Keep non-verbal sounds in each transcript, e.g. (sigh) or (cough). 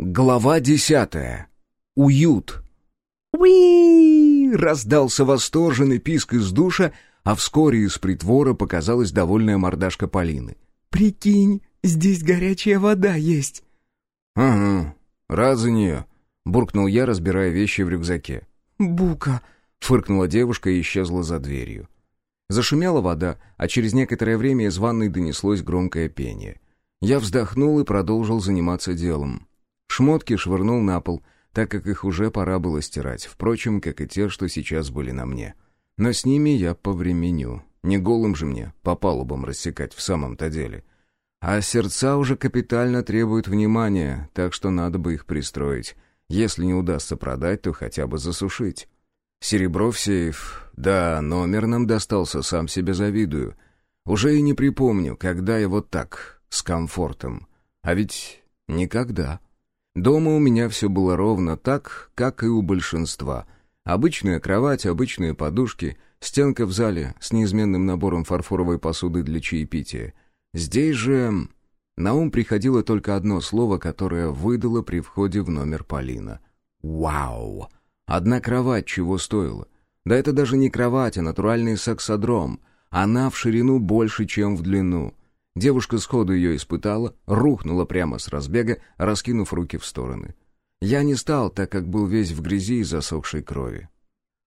Глава десятая. Уют. «Уи!» — раздался восторженный писк из душа, а вскоре из притвора показалась довольная мордашка Полины. «Прикинь, здесь горячая вода есть». «Ага, рад за нее», — буркнул я, разбирая вещи в рюкзаке. «Бука!» — фыркнула девушка и исчезла за дверью. Зашумела вода, а через некоторое время из ванной донеслось громкое пение. Я вздохнул и продолжил заниматься делом. Шмотки швырнул на пол, так как их уже пора было стирать, впрочем, как и те, что сейчас были на мне. Но с ними я повременю. Не голым же мне по палубам рассекать в самом-то деле. А сердца уже капитально требуют внимания, так что надо бы их пристроить. Если не удастся продать, то хотя бы засушить. Серебро в сейф. Да, номер нам достался, сам себе завидую. Уже и не припомню, когда я вот так, с комфортом. А ведь никогда. Дома у меня все было ровно так, как и у большинства. Обычная кровать, обычные подушки, стенка в зале с неизменным набором фарфоровой посуды для чаепития. Здесь же... На ум приходило только одно слово, которое выдало при входе в номер Полина. «Вау!» Одна кровать чего стоила? Да это даже не кровать, а натуральный сексодром. Она в ширину больше, чем в длину. Девушка сходу ее испытала, рухнула прямо с разбега, раскинув руки в стороны. Я не стал, так как был весь в грязи и засохшей крови.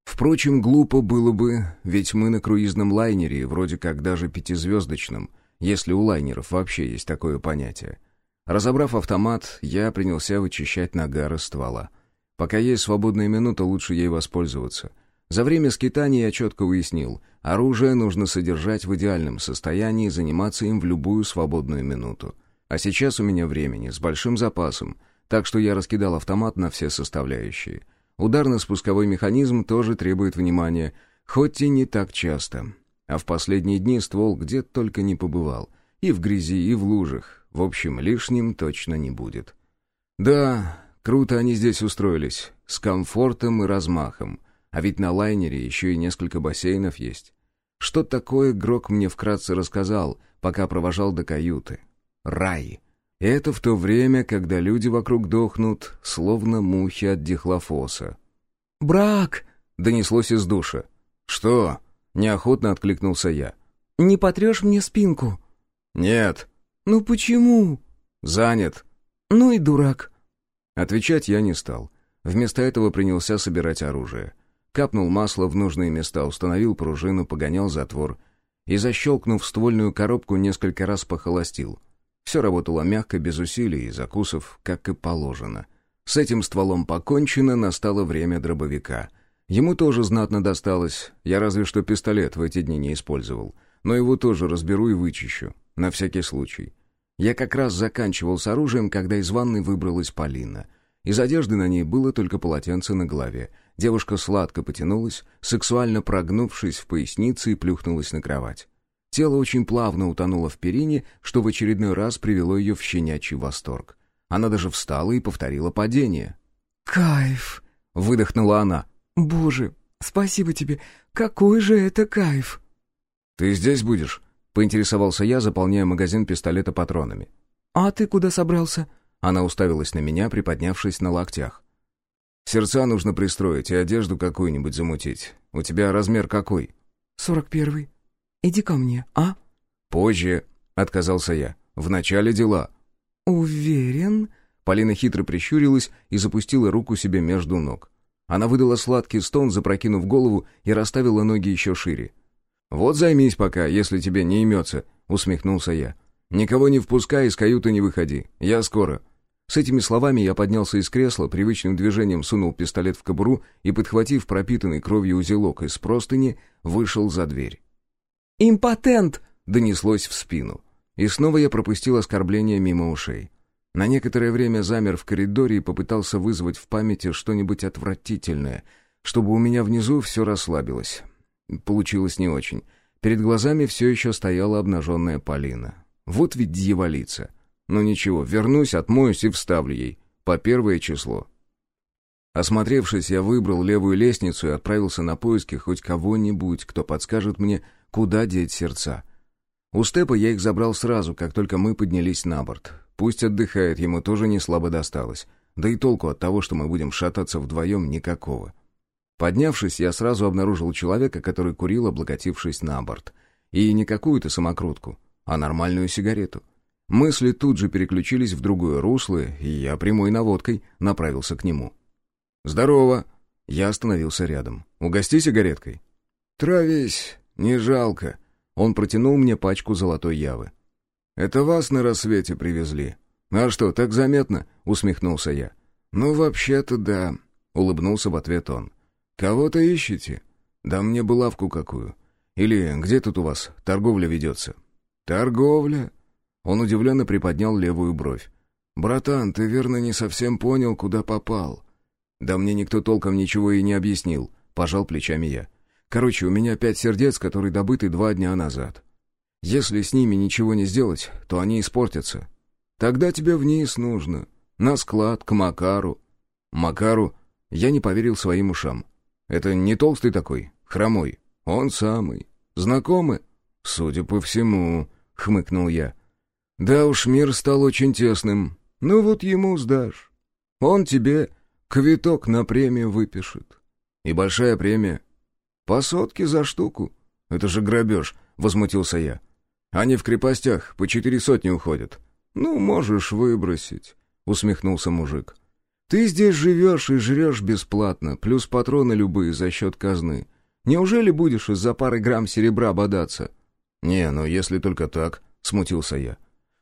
Впрочем, глупо было бы, ведь мы на круизном лайнере, вроде как даже пятизвездочном, если у лайнеров вообще есть такое понятие. Разобрав автомат, я принялся вычищать нагары ствола. Пока есть свободная минута, лучше ей воспользоваться. За время скитания я четко уяснил, оружие нужно содержать в идеальном состоянии и заниматься им в любую свободную минуту. А сейчас у меня времени с большим запасом, так что я раскидал автомат на все составляющие. Ударно-спусковой механизм тоже требует внимания, хоть и не так часто. А в последние дни ствол где только не побывал. И в грязи, и в лужах. В общем, лишним точно не будет. Да, Круто они здесь устроились, с комфортом и размахом. А ведь на лайнере еще и несколько бассейнов есть. Что такое Грок мне вкратце рассказал, пока провожал до каюты. Рай. Это в то время, когда люди вокруг дохнут, словно мухи от дихлофоса. «Брак!» — донеслось из душа. «Что?» — неохотно откликнулся я. «Не потрешь мне спинку?» «Нет». «Ну почему?» «Занят». «Ну и дурак». Отвечать я не стал. Вместо этого принялся собирать оружие. Капнул масло в нужные места, установил пружину, погонял затвор и, защелкнув ствольную коробку, несколько раз похолостил. Все работало мягко, без усилий и закусов, как и положено. С этим стволом покончено, настало время дробовика. Ему тоже знатно досталось, я разве что пистолет в эти дни не использовал. Но его тоже разберу и вычищу, на всякий случай. Я как раз заканчивал с оружием, когда из ванной выбралась Полина. Из одежды на ней было только полотенце на голове. Девушка сладко потянулась, сексуально прогнувшись в пояснице и плюхнулась на кровать. Тело очень плавно утонуло в перине, что в очередной раз привело ее в щенячий восторг. Она даже встала и повторила падение. «Кайф!» — выдохнула она. «Боже, спасибо тебе! Какой же это кайф!» «Ты здесь будешь?» Поинтересовался я, заполняя магазин пистолета патронами. «А ты куда собрался?» Она уставилась на меня, приподнявшись на локтях. «Сердца нужно пристроить и одежду какую-нибудь замутить. У тебя размер какой?» «Сорок первый. Иди ко мне, а?» «Позже», — отказался я. «В начале дела». «Уверен?» Полина хитро прищурилась и запустила руку себе между ног. Она выдала сладкий стон, запрокинув голову, и расставила ноги еще шире. «Вот займись пока, если тебе не имется», — усмехнулся я. «Никого не впускай, из каюты не выходи. Я скоро». С этими словами я поднялся из кресла, привычным движением сунул пистолет в кобуру и, подхватив пропитанный кровью узелок из простыни, вышел за дверь. «Импотент!» — донеслось в спину. И снова я пропустил оскорбление мимо ушей. На некоторое время замер в коридоре и попытался вызвать в памяти что-нибудь отвратительное, чтобы у меня внизу все расслабилось. Получилось не очень. Перед глазами все еще стояла обнаженная Полина. Вот ведь дьяволица. Ну ничего, вернусь, отмоюсь и вставлю ей. По первое число. Осмотревшись, я выбрал левую лестницу и отправился на поиски хоть кого-нибудь, кто подскажет мне, куда деть сердца. У Степа я их забрал сразу, как только мы поднялись на борт. Пусть отдыхает, ему тоже не слабо досталось. Да и толку от того, что мы будем шататься вдвоем, никакого. Поднявшись, я сразу обнаружил человека, который курил, облокотившись на борт. И не какую-то самокрутку, а нормальную сигарету. Мысли тут же переключились в другое русло, и я прямой наводкой направился к нему. «Здорово!» Я остановился рядом. «Угости сигареткой». «Травись, не жалко». Он протянул мне пачку золотой явы. «Это вас на рассвете привезли». «А что, так заметно?» — усмехнулся я. «Ну, вообще-то да», — улыбнулся в ответ он. «Кого-то ищете? Да мне бы лавку какую. Или где тут у вас торговля ведется?» «Торговля?» Он удивленно приподнял левую бровь. «Братан, ты верно не совсем понял, куда попал». «Да мне никто толком ничего и не объяснил», — пожал плечами я. «Короче, у меня пять сердец, которые добыты два дня назад. Если с ними ничего не сделать, то они испортятся. Тогда тебе вниз нужно. На склад, к Макару». «Макару?» Я не поверил своим ушам. «Это не толстый такой, хромой?» «Он самый. Знакомы?» «Судя по всему», — хмыкнул я. «Да уж, мир стал очень тесным. Ну вот ему сдашь. Он тебе квиток на премию выпишет. И большая премия. По сотке за штуку. Это же грабеж», — возмутился я. «Они в крепостях по четыре сотни уходят». «Ну, можешь выбросить», — усмехнулся мужик. «Ты здесь живешь и жрешь бесплатно, плюс патроны любые за счет казны. Неужели будешь из-за пары грамм серебра бодаться?» «Не, ну если только так», — смутился я.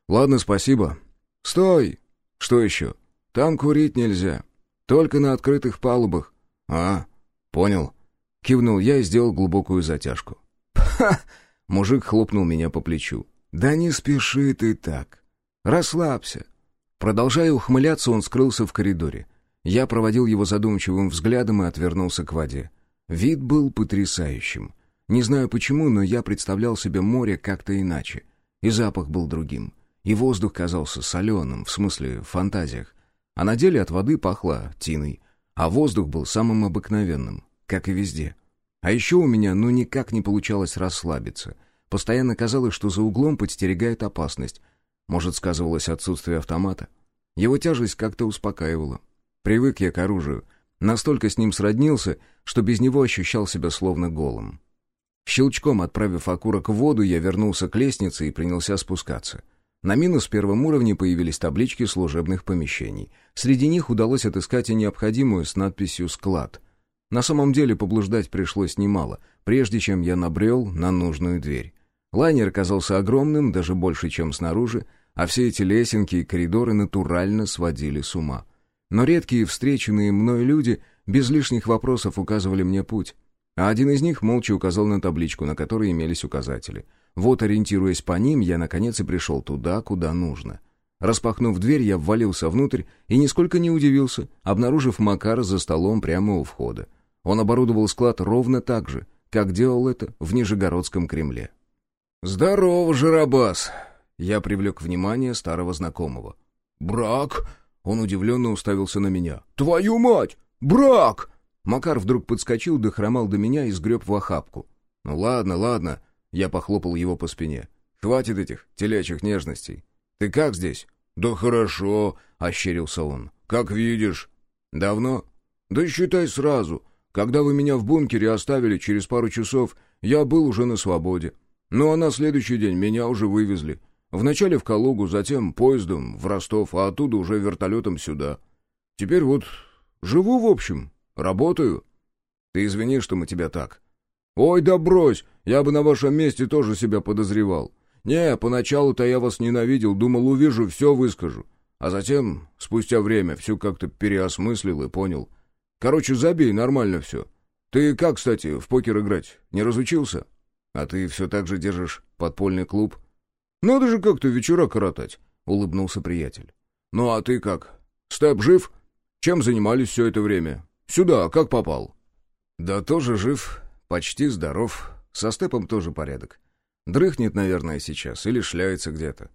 «Ладно, спасибо». «Стой!» «Что еще?» «Там курить нельзя. Только на открытых палубах». «А, понял». Кивнул я и сделал глубокую затяжку. «Ха!» — мужик хлопнул меня по плечу. «Да не спеши ты так. Расслабься. Продолжая ухмыляться, он скрылся в коридоре. Я проводил его задумчивым взглядом и отвернулся к воде. Вид был потрясающим. Не знаю почему, но я представлял себе море как-то иначе. И запах был другим. И воздух казался соленым, в смысле в фантазиях. А на деле от воды пахло тиной. А воздух был самым обыкновенным, как и везде. А еще у меня ну никак не получалось расслабиться. Постоянно казалось, что за углом подстерегает опасность — может, сказывалось отсутствие автомата? Его тяжесть как-то успокаивала. Привык я к оружию. Настолько с ним сроднился, что без него ощущал себя словно голым. Щелчком отправив окурок в воду, я вернулся к лестнице и принялся спускаться. На минус первом уровне появились таблички служебных помещений. Среди них удалось отыскать и необходимую с надписью «Склад». На самом деле поблуждать пришлось немало, прежде чем я набрел на нужную дверь. Лайнер казался огромным, даже больше, чем снаружи, а все эти лесенки и коридоры натурально сводили с ума. Но редкие встреченные мной люди без лишних вопросов указывали мне путь. А один из них молча указал на табличку, на которой имелись указатели. Вот, ориентируясь по ним, я наконец и пришел туда, куда нужно. Распахнув дверь, я ввалился внутрь и нисколько не удивился, обнаружив Макара за столом прямо у входа. Он оборудовал склад ровно так же, как делал это в Нижегородском Кремле. «Здорово, Жарабас!» Я привлек внимание старого знакомого. «Брак?» Он удивленно уставился на меня. «Твою мать! Брак!» Макар вдруг подскочил, дохромал до меня и сгреб в охапку. «Ну ладно, ладно», — я похлопал его по спине. «Хватит этих телячьих нежностей. Ты как здесь?» «Да хорошо», — ощерился он. «Как видишь». «Давно?» «Да считай сразу. Когда вы меня в бункере оставили через пару часов, я был уже на свободе. Ну а на следующий день меня уже вывезли. Вначале в Калугу, затем поездом в Ростов, а оттуда уже вертолетом сюда. Теперь вот живу, в общем, работаю. Ты извини, что мы тебя так. Ой, да брось, я бы на вашем месте тоже себя подозревал. Не, поначалу-то я вас ненавидел, думал, увижу, все выскажу. А затем, спустя время, все как-то переосмыслил и понял. Короче, забей, нормально все. Ты как, кстати, в покер играть? Не разучился?» «А ты все так же держишь подпольный клуб?» «Надо же как-то вечера коротать», — улыбнулся приятель. «Ну а ты как? Степ жив? Чем занимались все это время? Сюда как попал?» «Да тоже жив, почти здоров. Со Степом тоже порядок. Дрыхнет, наверное, сейчас или шляется где-то».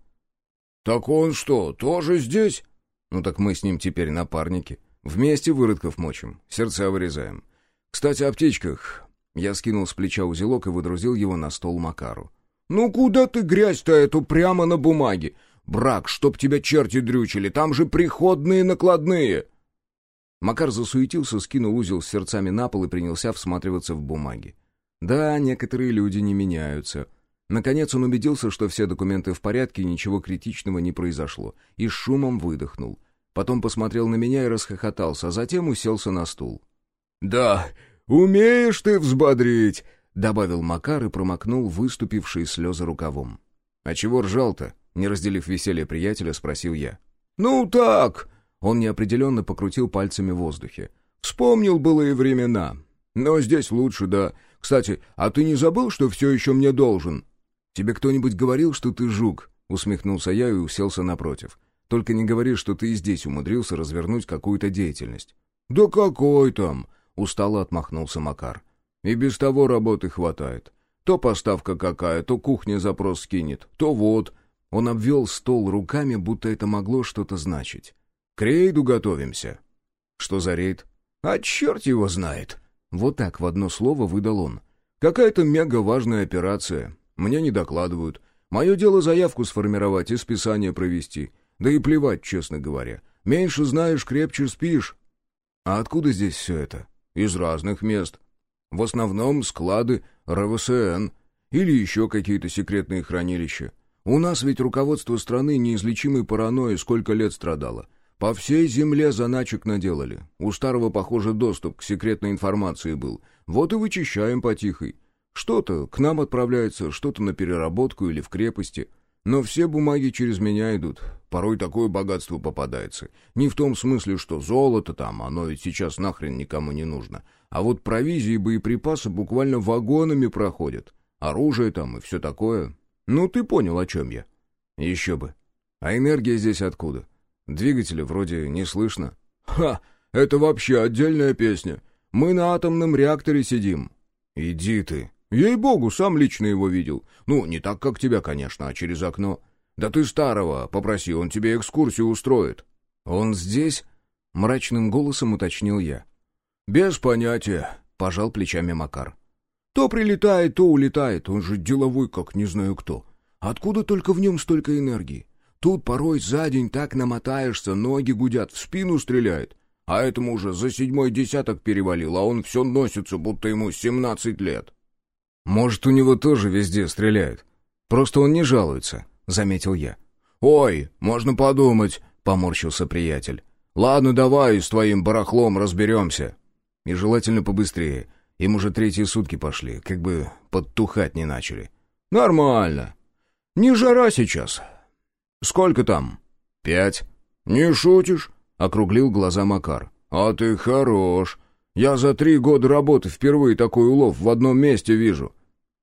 «Так он что, тоже здесь?» «Ну так мы с ним теперь напарники. Вместе выродков мочим, сердца вырезаем. Кстати, о птичках. Я скинул с плеча узелок и выдрузил его на стол Макару. «Ну куда ты грязь-то эту прямо на бумаге? Брак, чтоб тебя черти дрючили, там же приходные накладные!» Макар засуетился, скинул узел с сердцами на пол и принялся всматриваться в бумаги. Да, некоторые люди не меняются. Наконец он убедился, что все документы в порядке ничего критичного не произошло, и с шумом выдохнул. Потом посмотрел на меня и расхохотался, а затем уселся на стул. «Да, умеешь ты взбодрить!» — добавил Макар и промокнул выступившие слезы рукавом. «А чего ржал-то?» — не разделив веселье приятеля, спросил я. «Ну так!» Он неопределенно покрутил пальцами в воздухе. «Вспомнил былые времена. Но здесь лучше, да. Кстати, а ты не забыл, что все еще мне должен?» «Тебе кто-нибудь говорил, что ты жук?» — усмехнулся я и уселся напротив. «Только не говори, что ты и здесь умудрился развернуть какую-то деятельность». «Да какой там?» — устало отмахнулся Макар. «И без того работы хватает. То поставка какая, то кухня запрос скинет, то вот...» Он обвел стол руками, будто это могло что-то значить. К рейду готовимся». «Что за рейд?» «А черт его знает!» Вот так в одно слово выдал он. «Какая-то мега-важная операция. Мне не докладывают. Мое дело заявку сформировать и списание провести. Да и плевать, честно говоря. Меньше знаешь, крепче спишь». «А откуда здесь все это?» «Из разных мест. В основном склады РВСН или еще какие-то секретные хранилища. У нас ведь руководство страны неизлечимой паранойи сколько лет страдало. По всей земле заначек наделали. У старого, похоже, доступ к секретной информации был. Вот и вычищаем потихой. Что-то к нам отправляется, что-то на переработку или в крепости. Но все бумаги через меня идут. Порой такое богатство попадается. Не в том смысле, что золото там, оно ведь сейчас нахрен никому не нужно. А вот провизии и боеприпасы буквально вагонами проходят. Оружие там и все такое. Ну, ты понял, о чем я. Еще бы. А энергия здесь откуда? Двигателя вроде не слышно. «Ха! Это вообще отдельная песня. Мы на атомном реакторе сидим». «Иди ты». «Ей-богу, сам лично его видел. Ну, не так, как тебя, конечно, а через окно. Да ты старого попроси, он тебе экскурсию устроит». «Он здесь?» — мрачным голосом уточнил я. «Без понятия», — пожал плечами Макар. «То прилетает, то улетает, он же деловой, как не знаю кто. Откуда только в нем столько энергии? Тут порой за день так намотаешься, ноги гудят, в спину стреляет. А этому уже за седьмой десяток перевалил, а он все носится, будто ему семнадцать лет. «Может, у него тоже везде стреляют. Просто он не жалуется», — заметил я. «Ой, можно подумать», — поморщился приятель. «Ладно, давай с твоим барахлом разберемся». И желательно побыстрее. Им уже третьи сутки пошли, как бы подтухать не начали. «Нормально. Не жара сейчас. «Сколько там?» «Пять». «Не шутишь?» — округлил глаза Макар. «А ты хорош. Я за три года работы впервые такой улов в одном месте вижу».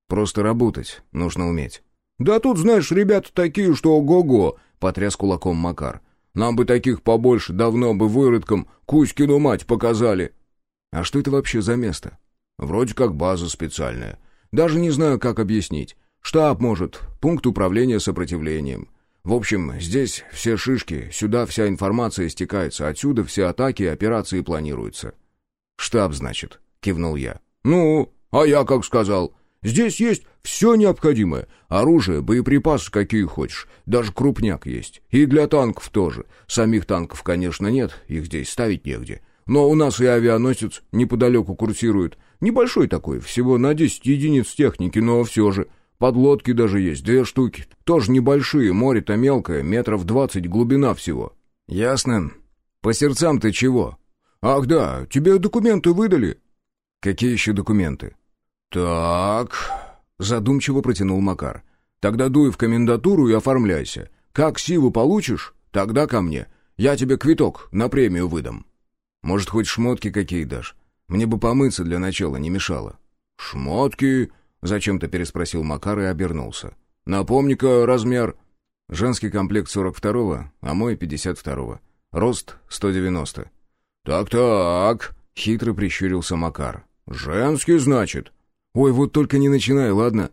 «Просто работать нужно уметь». «Да тут, знаешь, ребята такие, что ого-го!» — потряс кулаком Макар. «Нам бы таких побольше, давно бы выродкам Кузькину мать показали». «А что это вообще за место?» «Вроде как база специальная. Даже не знаю, как объяснить. Штаб, может, пункт управления сопротивлением. В общем, здесь все шишки, сюда вся информация стекается, отсюда все атаки и операции планируются. «Штаб, значит», — кивнул я. «Ну, а я как сказал. Здесь есть все необходимое. Оружие, боеприпасы какие хочешь. Даже крупняк есть. И для танков тоже. Самих танков, конечно, нет, их здесь ставить негде. Но у нас и авианосец неподалеку курсирует. Небольшой такой, всего на 10 единиц техники, но все же. Подлодки даже есть, две штуки. Тоже небольшие, море-то мелкое, метров двадцать глубина всего». «Ясно. По сердцам ты чего?» «Ах да, тебе документы выдали?» «Какие еще документы?» «Так...» — задумчиво протянул Макар. «Тогда дуй в комендатуру и оформляйся. Как сиву получишь, тогда ко мне. Я тебе квиток на премию выдам». «Может, хоть шмотки какие дашь? Мне бы помыться для начала не мешало». «Шмотки...» Зачем-то переспросил Макар и обернулся. «Напомни-ка размер...» «Женский комплект 42-го, а мой 52-го. Рост 190». «Так-так», — хитро прищурился Макар. «Женский, значит?» «Ой, вот только не начинай, ладно?»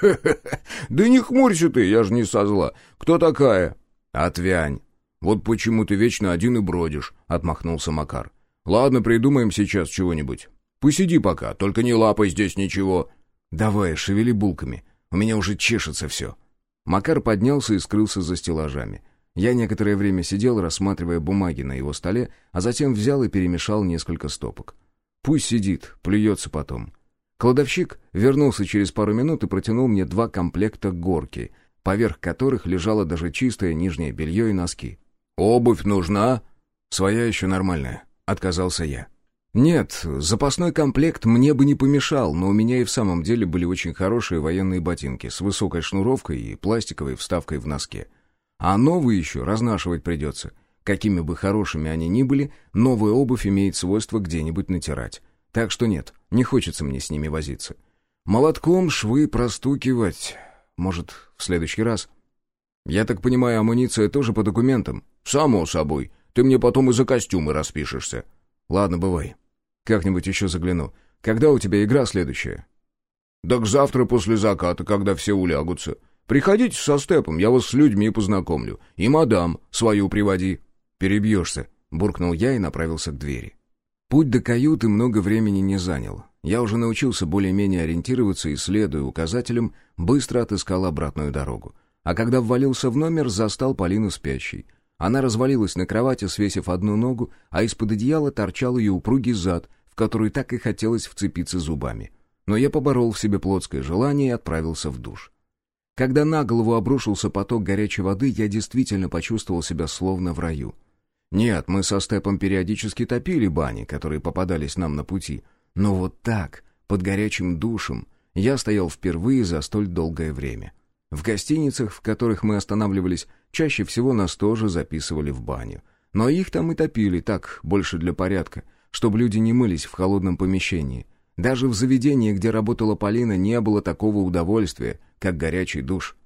(laughs) «Да не хмурься ты, я же не со зла. Кто такая?» «Отвянь. Вот почему ты вечно один и бродишь», — отмахнулся Макар. «Ладно, придумаем сейчас чего-нибудь. Посиди пока, только не лапай здесь ничего. «Давай, шевели булками. У меня уже чешется все». Макар поднялся и скрылся за стеллажами. Я некоторое время сидел, рассматривая бумаги на его столе, а затем взял и перемешал несколько стопок. Пусть сидит, плюется потом. Кладовщик вернулся через пару минут и протянул мне два комплекта горки, поверх которых лежало даже чистое нижнее белье и носки. «Обувь нужна?» «Своя еще нормальная», — отказался я. «Нет, запасной комплект мне бы не помешал, но у меня и в самом деле были очень хорошие военные ботинки с высокой шнуровкой и пластиковой вставкой в носке. А новые еще разнашивать придется. Какими бы хорошими они ни были, новая обувь имеет свойство где-нибудь натирать. Так что нет, не хочется мне с ними возиться. Молотком швы простукивать. Может, в следующий раз? Я так понимаю, амуниция тоже по документам? Само собой. Ты мне потом и за костюмы распишешься. Ладно, бывай. Как-нибудь еще загляну. Когда у тебя игра следующая? Так завтра после заката, когда все улягутся. Приходите со степом, я вас с людьми познакомлю. И мадам свою приводи. Перебьешься, буркнул я и направился к двери. Путь до каюты много времени не занял. Я уже научился более-менее ориентироваться и, следуя указателям, быстро отыскал обратную дорогу. А когда ввалился в номер, застал Полину спящей. Она развалилась на кровати, свесив одну ногу, а из-под одеяла торчал ее упругий зад, в который так и хотелось вцепиться зубами. Но я поборол в себе плотское желание и отправился в душ. Когда на голову обрушился поток горячей воды, я действительно почувствовал себя словно в раю. Нет, мы со Степом периодически топили бани, которые попадались нам на пути. Но вот так, под горячим душем, я стоял впервые за столь долгое время. В гостиницах, в которых мы останавливались, чаще всего нас тоже записывали в баню. Но их там и топили так, больше для порядка, чтобы люди не мылись в холодном помещении. Даже в заведении, где работала Полина, не было такого удовольствия, как горячий душ.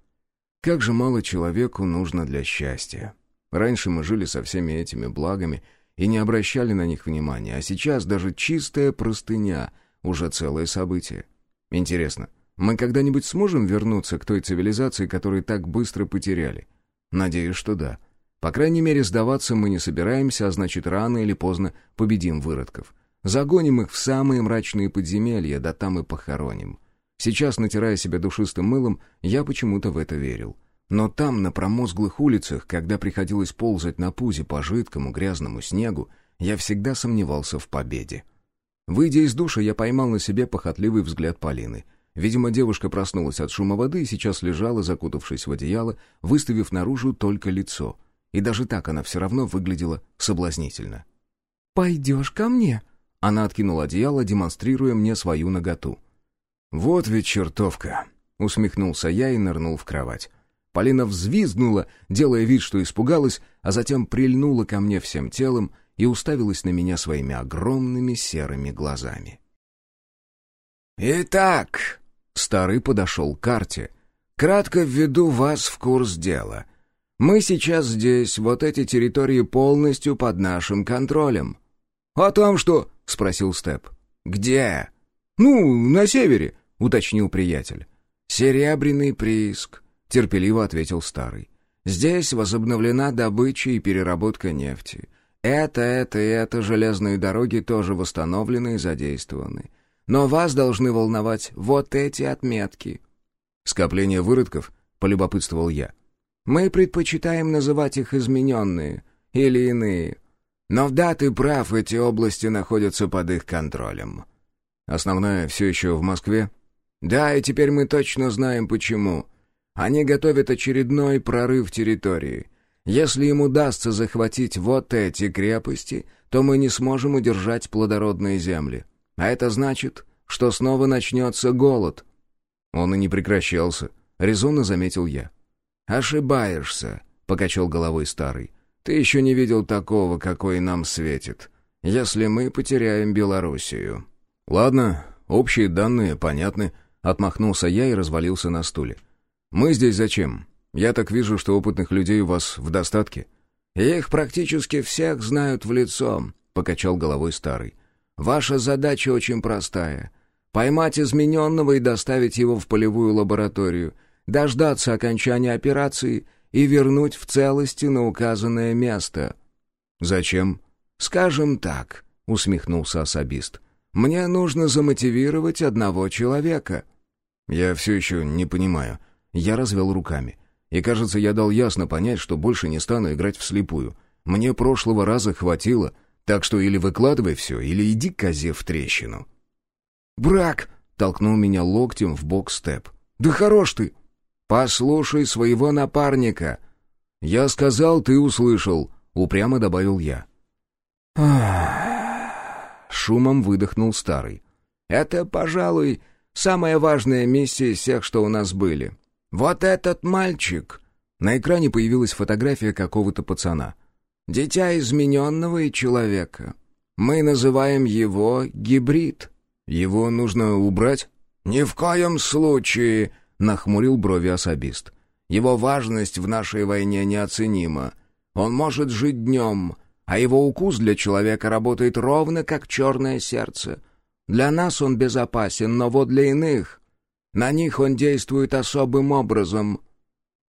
Как же мало человеку нужно для счастья. Раньше мы жили со всеми этими благами и не обращали на них внимания, а сейчас даже чистая простыня — уже целое событие. Интересно, мы когда-нибудь сможем вернуться к той цивилизации, которую так быстро потеряли? Надеюсь, что да. По крайней мере, сдаваться мы не собираемся, а значит, рано или поздно победим выродков. Загоним их в самые мрачные подземелья, да там и похороним. Сейчас, натирая себя душистым мылом, я почему-то в это верил. Но там, на промозглых улицах, когда приходилось ползать на пузе по жидкому грязному снегу, я всегда сомневался в победе. Выйдя из душа, я поймал на себе похотливый взгляд Полины. Видимо, девушка проснулась от шума воды и сейчас лежала, закутавшись в одеяло, выставив наружу только лицо. И даже так она все равно выглядела соблазнительно. «Пойдешь ко мне?» Она откинула одеяло, демонстрируя мне свою наготу. «Вот ведь чертовка!» — усмехнулся я и нырнул в кровать. Полина взвизгнула, делая вид, что испугалась, а затем прильнула ко мне всем телом и уставилась на меня своими огромными серыми глазами. «Итак», — старый подошел к карте, — «кратко введу вас в курс дела. Мы сейчас здесь, вот эти территории полностью под нашим контролем». «А там что?» — спросил Степ. «Где?» «Ну, на севере», — уточнил приятель. «Серебряный прииск терпеливо ответил старый. Здесь возобновлена добыча и переработка нефти. Это, это и это железные дороги тоже восстановлены и задействованы. Но вас должны волновать вот эти отметки. Скопление выродков, полюбопытствовал я. Мы предпочитаем называть их измененные или иные. Но да, ты прав, эти области находятся под их контролем. Основная все еще в Москве? Да, и теперь мы точно знаем почему. Они готовят очередной прорыв территории. Если им удастся захватить вот эти крепости, то мы не сможем удержать плодородные земли. А это значит, что снова начнется голод. Он и не прекращался, резонно заметил я. «Ошибаешься», — покачал головой старый. «Ты еще не видел такого, какой нам светит, если мы потеряем Белоруссию». «Ладно, общие данные понятны», — отмахнулся я и развалился на стуле. «Мы здесь зачем? Я так вижу, что опытных людей у вас в достатке». «Их практически всех знают в лицо», — покачал головой старый. «Ваша задача очень простая. Поймать измененного и доставить его в полевую лабораторию, дождаться окончания операции и вернуть в целости на указанное место». «Зачем?» «Скажем так», — усмехнулся особист. «Мне нужно замотивировать одного человека». «Я все еще не понимаю», я развел руками. И, кажется, я дал ясно понять, что больше не стану играть вслепую. Мне прошлого раза хватило, так что или выкладывай все, или иди козе в трещину. «Брак!» — толкнул меня локтем в бок Степ. «Да хорош ты!» «Послушай своего напарника!» «Я сказал, ты услышал», — упрямо добавил я. Шумом выдохнул старый. «Это, пожалуй, самая важная миссия из всех, что у нас были. Вот этот мальчик...» На экране появилась фотография какого-то пацана. «Дитя измененного и человека. Мы называем его гибрид. Его нужно убрать?» «Ни в коем случае!» — нахмурил брови особист. «Его важность в нашей войне неоценима. Он может жить днем, а его укус для человека работает ровно как черное сердце. Для нас он безопасен, но вот для иных... На них он действует особым образом.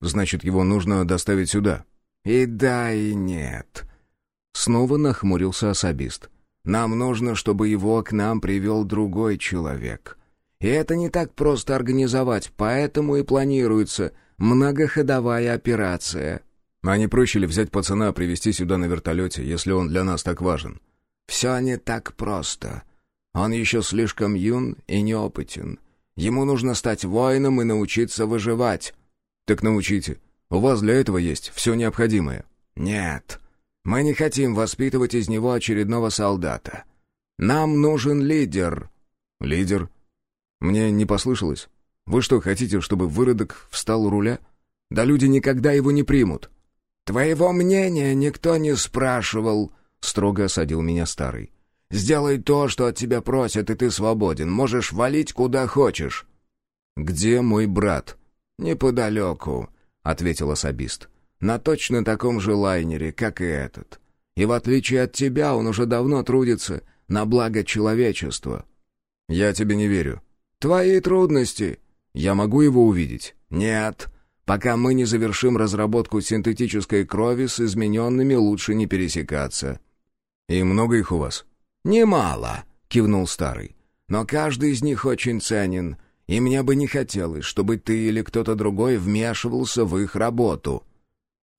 Значит, его нужно доставить сюда. И да, и нет. Снова нахмурился особист. Нам нужно, чтобы его к нам привел другой человек. И это не так просто организовать, поэтому и планируется многоходовая операция. А не проще ли взять пацана, привезти сюда на вертолете, если он для нас так важен? Все не так просто. Он еще слишком юн и неопытен. Ему нужно стать воином и научиться выживать. Так научите. У вас для этого есть все необходимое. Нет. Мы не хотим воспитывать из него очередного солдата. Нам нужен лидер. Лидер? Мне не послышалось. Вы что, хотите, чтобы выродок встал у руля? Да люди никогда его не примут. «Твоего мнения никто не спрашивал», — строго осадил меня старый. «Сделай то, что от тебя просят, и ты свободен. Можешь валить куда хочешь». «Где мой брат?» «Неподалеку», — ответил особист. «На точно таком же лайнере, как и этот. И в отличие от тебя, он уже давно трудится на благо человечества». «Я тебе не верю». «Твои трудности». «Я могу его увидеть?» «Нет», Пока мы не завершим разработку синтетической крови с измененными, лучше не пересекаться». «И много их у вас?» «Немало», — кивнул старый. «Но каждый из них очень ценен, и мне бы не хотелось, чтобы ты или кто-то другой вмешивался в их работу».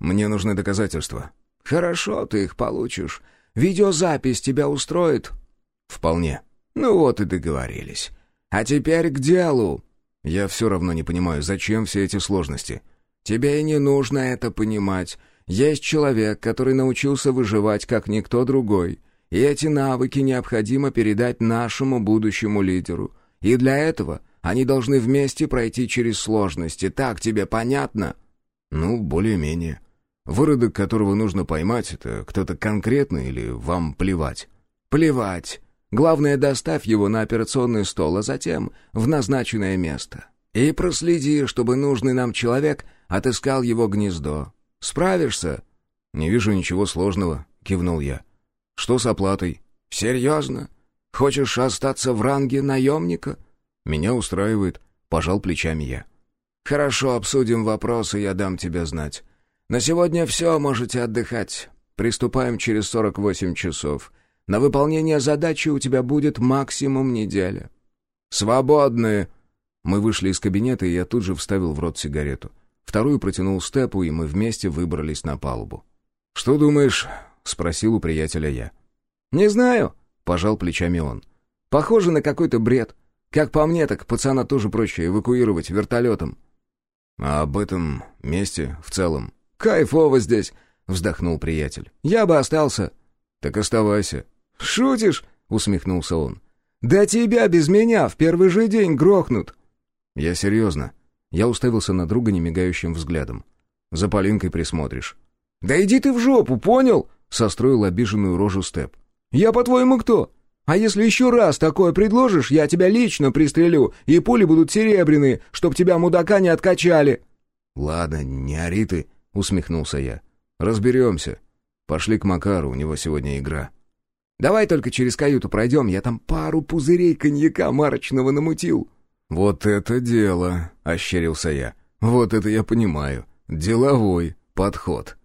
«Мне нужны доказательства». «Хорошо, ты их получишь. Видеозапись тебя устроит?» «Вполне». «Ну вот и договорились. А теперь к делу». Я все равно не понимаю, зачем все эти сложности. Тебе и не нужно это понимать. Есть человек, который научился выживать, как никто другой. И эти навыки необходимо передать нашему будущему лидеру. И для этого они должны вместе пройти через сложности. Так тебе понятно? Ну, более-менее. Выродок, которого нужно поймать, это кто-то конкретный или вам плевать? Плевать. Главное, доставь его на операционный стол, а затем в назначенное место. И проследи, чтобы нужный нам человек отыскал его гнездо. Справишься?» «Не вижу ничего сложного», — кивнул я. «Что с оплатой?» «Серьезно? Хочешь остаться в ранге наемника?» «Меня устраивает», — пожал плечами я. «Хорошо, обсудим вопросы, я дам тебе знать. На сегодня все, можете отдыхать. Приступаем через сорок восемь часов. На выполнение задачи у тебя будет максимум неделя. Свободны!» Мы вышли из кабинета, и я тут же вставил в рот сигарету. Вторую протянул Степу, и мы вместе выбрались на палубу. «Что думаешь?» — спросил у приятеля я. «Не знаю», — пожал плечами он. «Похоже на какой-то бред. Как по мне, так пацана тоже проще эвакуировать вертолетом». «А об этом месте в целом?» «Кайфово здесь», — вздохнул приятель. «Я бы остался». «Так оставайся. «Шутишь?» — усмехнулся он. «Да тебя без меня в первый же день грохнут!» «Я серьезно». Я уставился на друга немигающим взглядом. «За Полинкой присмотришь». «Да иди ты в жопу, понял?» — состроил обиженную рожу Степ. «Я, по-твоему, кто? А если еще раз такое предложишь, я тебя лично пристрелю, и пули будут серебряные, чтоб тебя, мудака, не откачали!» «Ладно, не ори ты», — усмехнулся я. «Разберемся. Пошли к Макару, у него сегодня игра». Давай только через каюту пройдем, я там пару пузырей коньяка марочного намутил». «Вот это дело!» — ощерился я. «Вот это я понимаю. Деловой подход».